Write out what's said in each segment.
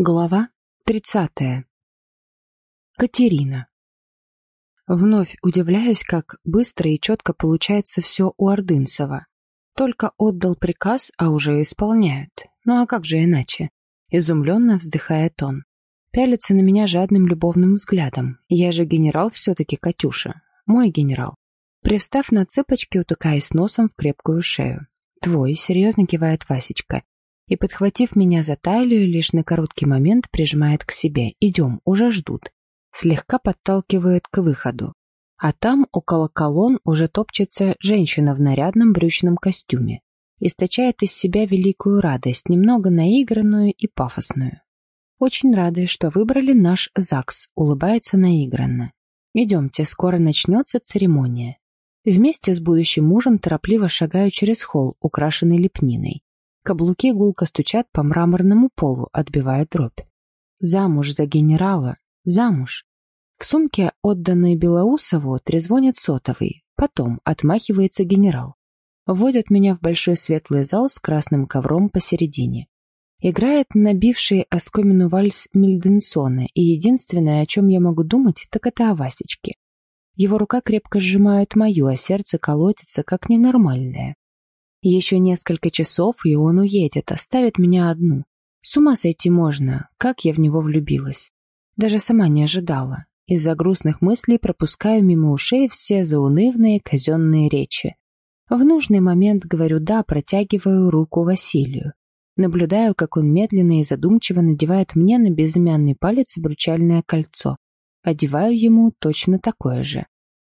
Глава 30. Катерина. Вновь удивляюсь, как быстро и четко получается все у Ордынцева. Только отдал приказ, а уже исполняют. Ну а как же иначе? Изумленно вздыхает он. Пялится на меня жадным любовным взглядом. Я же генерал все-таки, Катюша. Мой генерал. Привстав на цыпочки, утыкаясь носом в крепкую шею. Твой, серьезно кивает Васечка и, подхватив меня за талию, лишь на короткий момент прижимает к себе. «Идем, уже ждут». Слегка подталкивает к выходу. А там, около колонн, уже топчется женщина в нарядном брючном костюме. Источает из себя великую радость, немного наигранную и пафосную. «Очень рады, что выбрали наш ЗАГС», — улыбается наигранно. «Идемте, скоро начнется церемония». Вместе с будущим мужем торопливо шагаю через холл, украшенный лепниной. Каблуки гулко стучат по мраморному полу, отбивая дробь. Замуж за генерала, замуж. В сумке, отданной Белоусову, трезвонит сотовый. Потом отмахивается генерал. Вводят меня в большой светлый зал с красным ковром посередине. Играет набивший оскомину вальс Мильденсона, и единственное, о чем я могу думать, так это о Васечке. Его рука крепко сжимает мою, а сердце колотится, как ненормальное. Еще несколько часов, и он уедет, оставит меня одну. С ума сойти можно, как я в него влюбилась. Даже сама не ожидала. Из-за грустных мыслей пропускаю мимо ушей все заунывные казенные речи. В нужный момент говорю «да», протягиваю руку Василию. Наблюдаю, как он медленно и задумчиво надевает мне на безымянный палец обручальное кольцо. Одеваю ему точно такое же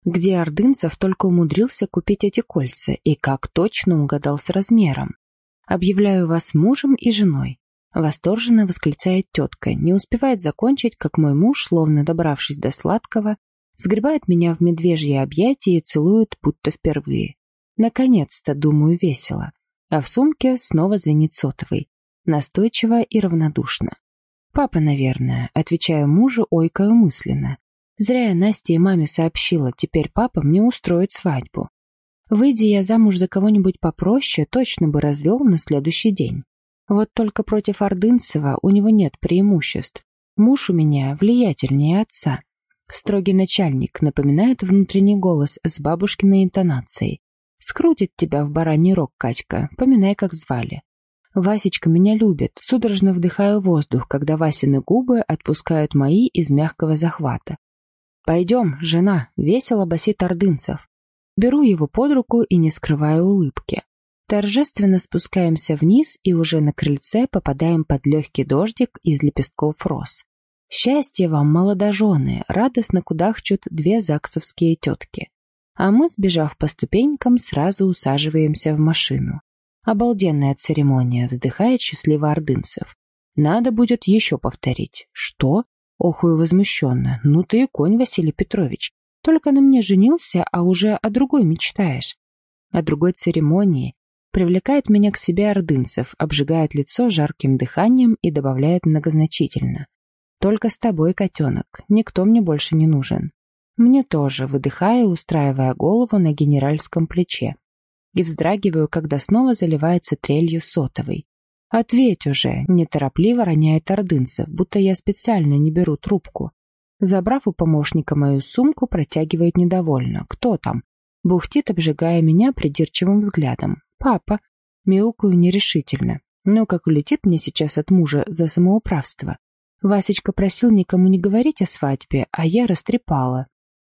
где Ордынцев только умудрился купить эти кольца и как точно угадал с размером. «Объявляю вас мужем и женой», — восторженно восклицает тетка, не успевает закончить, как мой муж, словно добравшись до сладкого, сгребает меня в медвежье объятия и целует, будто впервые. Наконец-то, думаю, весело. А в сумке снова звенит сотовый. Настойчиво и равнодушно. «Папа, наверное», — отвечаю мужу, ойкаю мысленно. Зря я Насте и маме сообщила, теперь папа мне устроит свадьбу. Выйдя я замуж за кого-нибудь попроще, точно бы развел на следующий день. Вот только против Ордынцева у него нет преимуществ. Муж у меня влиятельнее отца. Строгий начальник напоминает внутренний голос с бабушкиной интонацией. Скрутит тебя в бараний рог, Катька, поминай, как звали. Васечка меня любит, судорожно вдыхаю воздух, когда Васины губы отпускают мои из мягкого захвата. «Пойдем, жена», — весело басит Ордынцев. Беру его под руку и не скрываю улыбки. Торжественно спускаемся вниз и уже на крыльце попадаем под легкий дождик из лепестков роз. Счастье вам, молодожены, радостно кудахчут две заксовские тетки. А мы, сбежав по ступенькам, сразу усаживаемся в машину. Обалденная церемония, вздыхает счастливо Ордынцев. Надо будет еще повторить. Что? Охую возмущенно. «Ну ты и конь, Василий Петрович. Только на мне женился, а уже о другой мечтаешь. О другой церемонии. Привлекает меня к себе ордынцев, обжигает лицо жарким дыханием и добавляет многозначительно. Только с тобой, котенок, никто мне больше не нужен. Мне тоже, выдыхая, устраивая голову на генеральском плече. И вздрагиваю, когда снова заливается трелью сотовой. «Ответь уже!» — неторопливо роняет ордынцев, будто я специально не беру трубку. Забрав у помощника мою сумку, протягивает недовольно. «Кто там?» Бухтит, обжигая меня придирчивым взглядом. «Папа!» Мяукаю нерешительно. Ну, как улетит мне сейчас от мужа за самоуправство. Васечка просил никому не говорить о свадьбе, а я растрепала.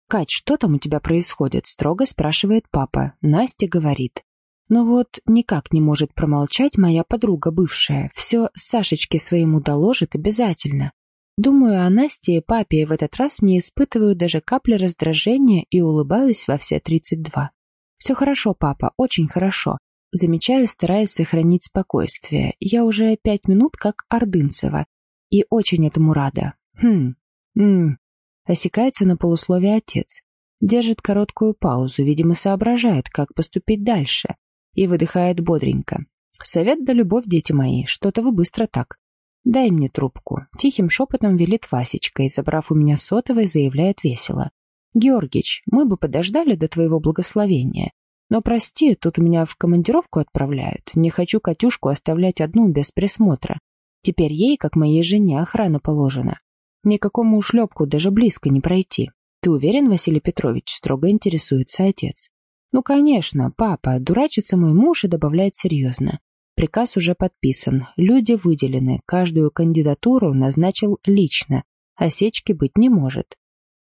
«Кать, что там у тебя происходит?» — строго спрашивает папа. Настя говорит. Но вот никак не может промолчать моя подруга бывшая. Все Сашечке своему доложит обязательно. Думаю о Насте и папе в этот раз не испытываю даже капли раздражения и улыбаюсь во все тридцать два. Все хорошо, папа, очень хорошо. Замечаю, стараясь сохранить спокойствие. Я уже пять минут как Ордынцева. И очень этому рада. Хм, ммм. Осекается на полусловие отец. Держит короткую паузу, видимо, соображает, как поступить дальше и выдыхает бодренько. «Совет да любовь, дети мои, что-то вы быстро так. Дай мне трубку». Тихим шепотом велит Васечка и, забрав у меня сотовый, заявляет весело. «Георгич, мы бы подождали до твоего благословения. Но прости, тут меня в командировку отправляют. Не хочу Катюшку оставлять одну без присмотра. Теперь ей, как моей жене, охрана положена. Никакому ушлепку даже близко не пройти. Ты уверен, Василий Петрович? Строго интересуется отец. Ну, конечно, папа. Дурачится мой муж и добавляет серьезно. Приказ уже подписан, люди выделены, каждую кандидатуру назначил лично, осечки быть не может.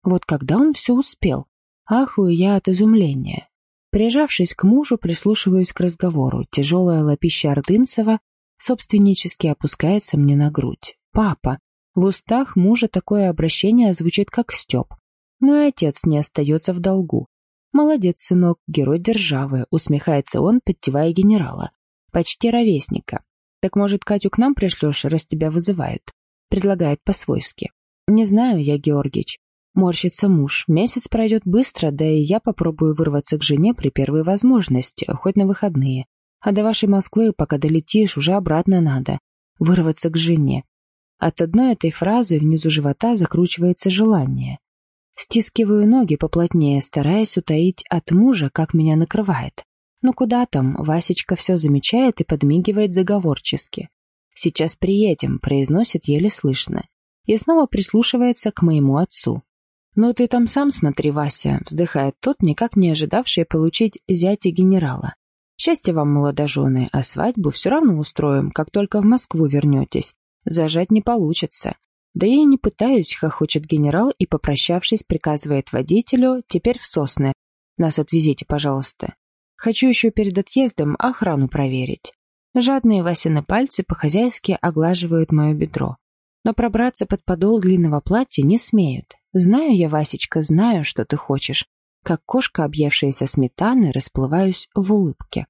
Вот когда он все успел? Ахую я от изумления. Прижавшись к мужу, прислушиваюсь к разговору. Тяжелая лапища Ордынцева собственнически опускается мне на грудь. «Папа!» В устах мужа такое обращение звучит как Степ. Но и отец не остается в долгу. «Молодец, сынок, герой державы», — усмехается он, подтевая генерала. Почти ровесника. Так, может, Катю к нам пришлешь, раз тебя вызывают? Предлагает по-свойски. Не знаю я, Георгич. Морщится муж. Месяц пройдет быстро, да и я попробую вырваться к жене при первой возможности, хоть на выходные. А до вашей Москвы, пока долетишь, уже обратно надо. Вырваться к жене. От одной этой фразы внизу живота закручивается желание. Стискиваю ноги поплотнее, стараясь утаить от мужа, как меня накрывает. Ну куда там, Васечка все замечает и подмигивает заговорчески. «Сейчас приедем», — произносит еле слышно. И снова прислушивается к моему отцу. «Ну ты там сам смотри, Вася», — вздыхает тот, никак не ожидавший получить зятя генерала. «Счастья вам, молодожены, а свадьбу все равно устроим, как только в Москву вернетесь. Зажать не получится. Да я и не пытаюсь, хохочет генерал и, попрощавшись, приказывает водителю, теперь в сосны. Нас отвезите, пожалуйста. Хочу еще перед отъездом охрану проверить. Жадные Васины пальцы по-хозяйски оглаживают мое бедро. Но пробраться под подол длинного платья не смеют. Знаю я, Васечка, знаю, что ты хочешь. Как кошка, объевшаяся сметаны, расплываюсь в улыбке.